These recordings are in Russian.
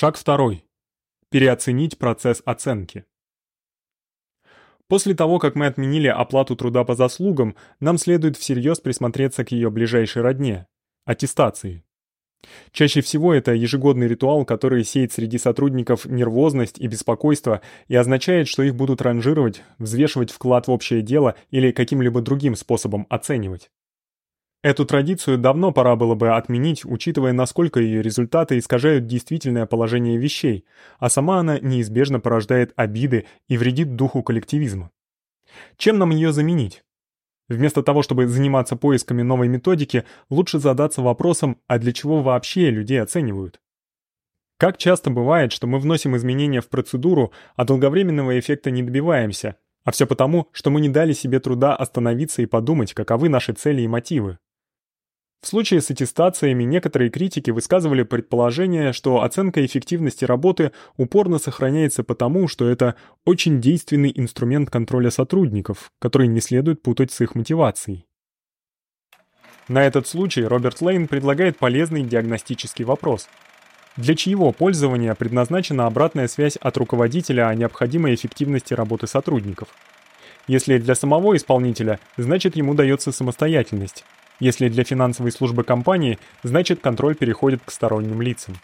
Шаг второй. Переоценить процесс оценки. После того, как мы отменили оплату труда по заслугам, нам следует всерьез присмотреться к ее ближайшей родне аттестации. Чаще всего это ежегодный ритуал, который сеет среди сотрудников нервозность и беспокойство и означает, что их будут ранжировать, взвешивать вклад в общее дело или каким-либо другим способом оценивать. Эту традицию давно пора было бы отменить, учитывая, насколько ее результаты искажают действительное положение вещей, а сама она неизбежно порождает обиды и вредит духу коллективизма. Чем нам ее заменить? Вместо того, чтобы заниматься поисками новой методики, лучше задаться вопросом, а для чего вообще людей оценивают? Как часто бывает, что мы вносим изменения в процедуру, а долговременного эффекта не добиваемся, а все потому, что мы не дали себе труда остановиться и подумать, каковы наши цели и мотивы. В случае с аттестациями некоторые критики высказывали предположение, что оценка эффективности работы упорно сохраняется потому, что это очень действенный инструмент контроля сотрудников, который не следует путать с их мотивацией. На этот случай Роберт Лейн предлагает полезный диагностический вопрос. Для чьего пользования предназначена обратная связь от руководителя о необходимой эффективности работы сотрудников? Если для самого исполнителя, значит ему дается самостоятельность, если для финансовой службы компании, значит контроль переходит к сторонним лицам.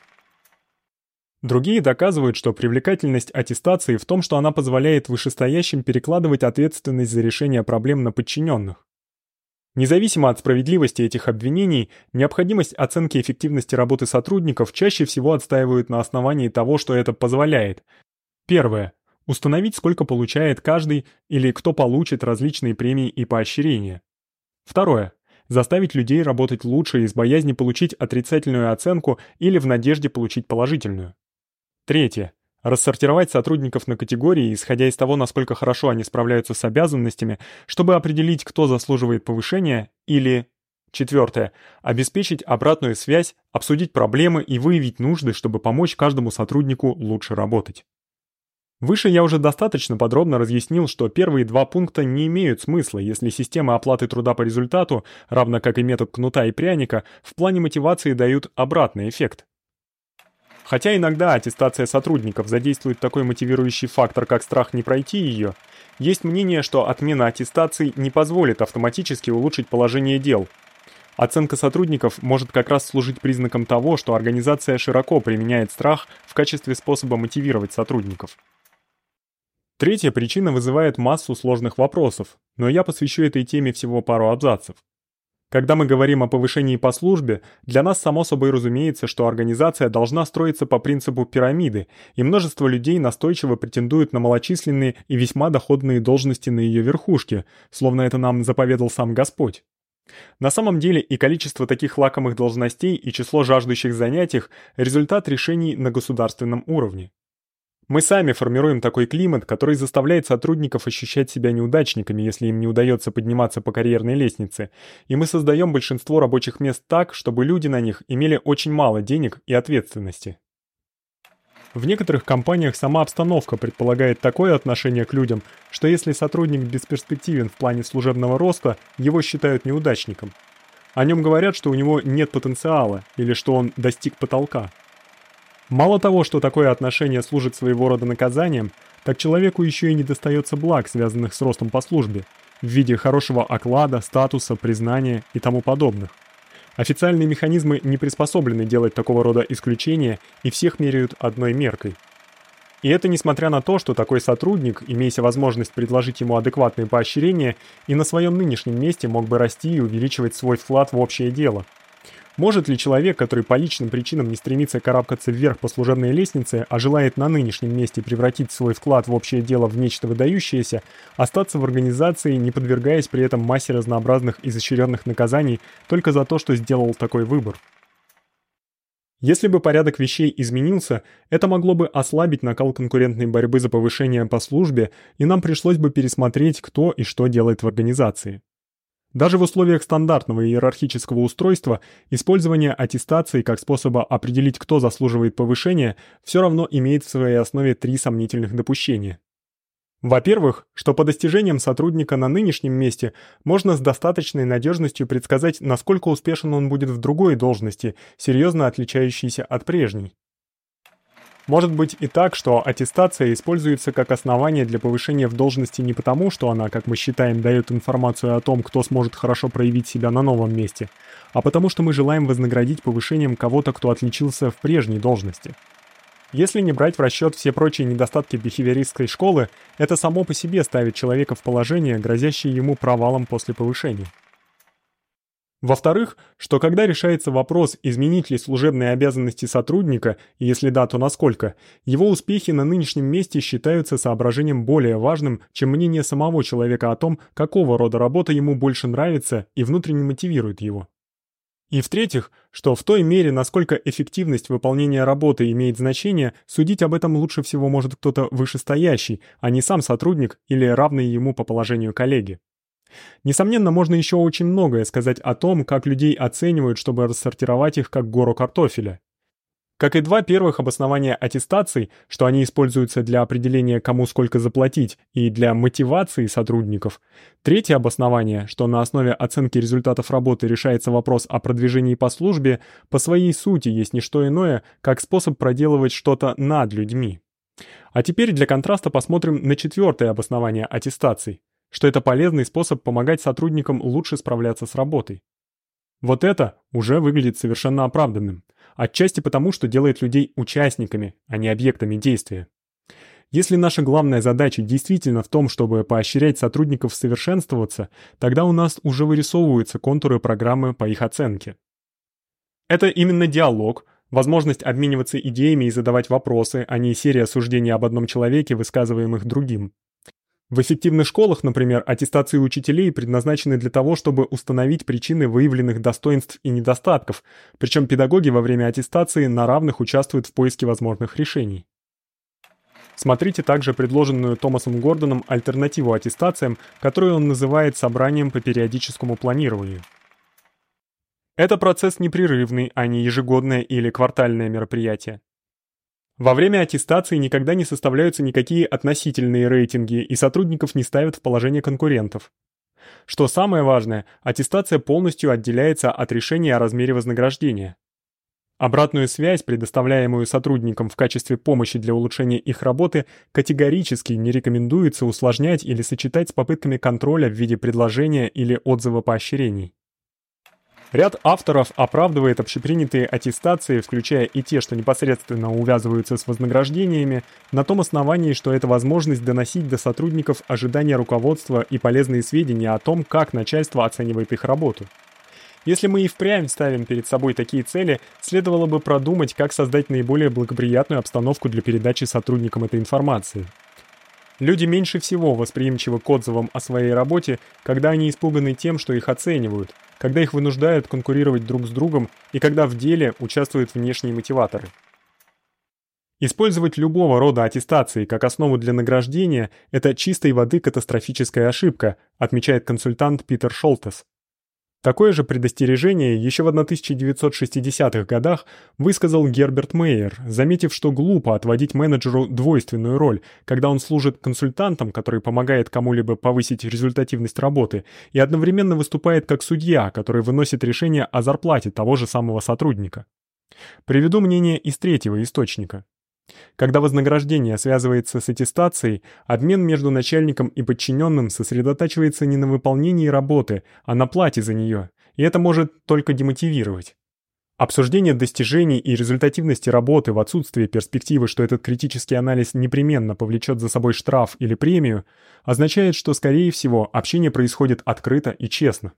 Другие доказывают, что привлекательность аттестации в том, что она позволяет вышестоящим перекладывать ответственность за решение проблем на подчиненных. Независимо от справедливости этих обвинений, необходимость оценки эффективности работы сотрудников чаще всего отстаивают на основании того, что это позволяет. Первое установить, сколько получает каждый или кто получит различные премии и поощрения. Второе заставить людей работать лучше из боязни получить отрицательную оценку или в надежде получить положительную. Третье. Рассортировать сотрудников на категории, исходя из того, насколько хорошо они справляются с обязанностями, чтобы определить, кто заслуживает повышения, или Четвертое. Обеспечить обратную связь, обсудить проблемы и выявить нужды, чтобы помочь каждому сотруднику лучше работать. Выше я уже достаточно подробно разъяснил, что первые два пункта не имеют смысла, если система оплаты труда по результату, равно как и метод кнута и пряника, в плане мотивации дают обратный эффект. Хотя иногда аттестация сотрудников задействует такой мотивирующий фактор, как страх не пройти её, есть мнение, что отмена аттестации не позволит автоматически улучшить положение дел. Оценка сотрудников может как раз служить признаком того, что организация широко применяет страх в качестве способа мотивировать сотрудников. Третья причина вызывает массу сложных вопросов, но я посвящу этой теме всего пару абзацев. Когда мы говорим о повышении по службе, для нас само собой разумеется, что организация должна строиться по принципу пирамиды, и множество людей настойчиво претендуют на малочисленные и весьма доходные должности на её верхушке, словно это нам заповедал сам Господь. На самом деле и количество таких лакомых должностей, и число жаждущих занять их результат решений на государственном уровне. Мы сами формируем такой климат, который заставляет сотрудников ощущать себя неудачниками, если им не удается подниматься по карьерной лестнице, и мы создаем большинство рабочих мест так, чтобы люди на них имели очень мало денег и ответственности. В некоторых компаниях сама обстановка предполагает такое отношение к людям, что если сотрудник бесперспективен в плане служебного роста, его считают неудачником. О нем говорят, что у него нет потенциала или что он достиг потолка. Мало того, что такое отношение служит своего рода наказанием, так человеку еще и не достается благ, связанных с ростом по службе, в виде хорошего оклада, статуса, признания и тому подобных. Официальные механизмы не приспособлены делать такого рода исключения и всех меряют одной меркой. И это несмотря на то, что такой сотрудник, имея возможность предложить ему адекватные поощрения, и на своем нынешнем месте мог бы расти и увеличивать свой вклад в общее дело – может ли человек, который по личным причинам не стремится карабкаться вверх по служебной лестнице, а желает на нынешнем месте превратить свой вклад в общее дело в нечто выдающееся, остаться в организации, не подвергаясь при этом массе разнообразных изощренных наказаний только за то, что сделал такой выбор? Если бы порядок вещей изменился, это могло бы ослабить накал конкурентной борьбы за повышение по службе, и нам пришлось бы пересмотреть, кто и что делает в организации. Даже в условиях стандартного иерархического устройства использование аттестации как способа определить, кто заслуживает повышения, все равно имеет в своей основе три сомнительных допущения. Во-первых, что по достижениям сотрудника на нынешнем месте можно с достаточной надежностью предсказать, насколько успешен он будет в другой должности, серьезно отличающейся от прежней. Может быть и так, что аттестация используется как основание для повышения в должности не потому, что она, как мы считаем, даёт информацию о том, кто сможет хорошо проявить себя на новом месте, а потому что мы желаем вознаградить повышением кого-то, кто отличился в прежней должности. Если не брать в расчёт все прочие недостатки бихевиористской школы, это само по себе ставит человека в положение, грозящее ему провалом после повышения. Во-вторых, что когда решается вопрос, изменить ли служебные обязанности сотрудника, и если да, то насколько, его успехи на нынешнем месте считаются соображением более важным, чем мнение самого человека о том, какого рода работа ему больше нравится и внутренне мотивирует его. И в-третьих, что в той мере, насколько эффективность выполнения работы имеет значение, судить об этом лучше всего может кто-то вышестоящий, а не сам сотрудник или равный ему по положению коллеги. Несомненно, можно еще очень многое сказать о том, как людей оценивают, чтобы рассортировать их как гору картофеля. Как и два первых обоснования аттестаций, что они используются для определения, кому сколько заплатить, и для мотивации сотрудников. Третье обоснование, что на основе оценки результатов работы решается вопрос о продвижении по службе, по своей сути есть не что иное, как способ проделывать что-то над людьми. А теперь для контраста посмотрим на четвертое обоснование аттестаций что это полезный способ помогать сотрудникам лучше справляться с работой. Вот это уже выглядит совершенно оправданным, отчасти потому, что делает людей участниками, а не объектами действия. Если наша главная задача действительно в том, чтобы поощрять сотрудников совершенствоваться, тогда у нас уже вырисовываются контуры программы по их оценке. Это именно диалог, возможность обмениваться идеями и задавать вопросы, а не серия суждений об одном человеке, высказываемых другим. В эффективных школах, например, аттестации учителей предназначены для того, чтобы установить причины выявленных достоинств и недостатков, причем педагоги во время аттестации на равных участвуют в поиске возможных решений. Смотрите также предложенную Томасом Гордоном альтернативу аттестациям, которую он называет собранием по периодическому планированию. Это процесс непрерывный, а не ежегодное или квартальное мероприятие. Во время аттестации никогда не составляются никакие относительные рейтинги, и сотрудников не ставят в положение конкурентов. Что самое важное, аттестация полностью отделяется от решения о размере вознаграждения. Обратную связь, предоставляемую сотрудникам в качестве помощи для улучшения их работы, категорически не рекомендуется усложнять или сочетать с попытками контроля в виде предложения или отзыва поощрений. Ряд авторов оправдывает общепринятые аттестации, включая и те, что непосредственно увязываются с вознаграждениями, на том основании, что это возможность доносить до сотрудников ожидания руководства и полезные сведения о том, как начальство оценивает их работу. Если мы и впрямь ставим перед собой такие цели, следовало бы продумать, как создать наиболее благоприятную обстановку для передачи сотрудникам этой информации. Люди меньше всего восприимчивы к отзывам о своей работе, когда они испуганы тем, что их оценивают, когда их вынуждают конкурировать друг с другом и когда в деле участвуют внешние мотиваторы. Использовать любого рода аттестации как основу для награждения это чистой воды катастрофическая ошибка, отмечает консультант Питер Шолтес. Такое же предостережение еще в 1960-х годах высказал Герберт Мейер, заметив, что глупо отводить менеджеру двойственную роль, когда он служит консультантом, который помогает кому-либо повысить результативность работы, и одновременно выступает как судья, который выносит решение о зарплате того же самого сотрудника. Приведу мнение из третьего источника. Когда вознаграждение связывается с аттестацией, обмен между начальником и подчиненным сосредотачивается не на выполнении работы, а на плате за нее, и это может только демотивировать. Обсуждение достижений и результативности работы в отсутствие перспективы, что этот критический анализ непременно повлечет за собой штраф или премию, означает, что скорее всего общение происходит открыто и честно.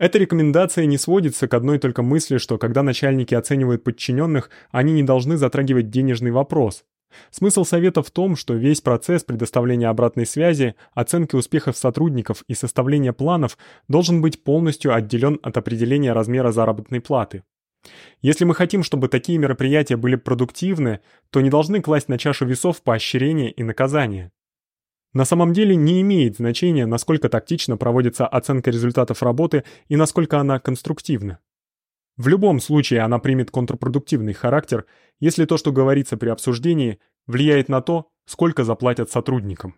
Эта рекомендация не сводится к одной только мысли, что когда начальники оценивают подчиненных, они не должны затрагивать денежный вопрос. Смысл совета в том, что весь процесс предоставления обратной связи, оценки успехов сотрудников и составления планов должен быть полностью отделен от определения размера заработной платы. Если мы хотим, чтобы такие мероприятия были продуктивны, то не должны класть на чашу весов поощрения и наказания. На самом деле не имеет значения, насколько тактично проводится оценка результатов работы и насколько она конструктивна. В любом случае она примет контрпродуктивный характер, если то, что говорится при обсуждении, влияет на то, сколько заплатят сотрудникам.